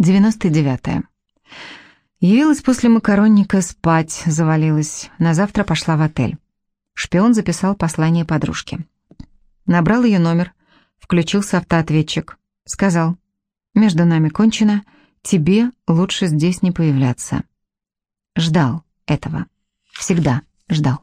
99. Явилась после макаронника спать, завалилась. На завтра пошла в отель. Шпион записал послание подружке. Набрал ее номер, включился автоответчик. Сказал, между нами кончено, тебе лучше здесь не появляться. Ждал этого. Всегда ждал.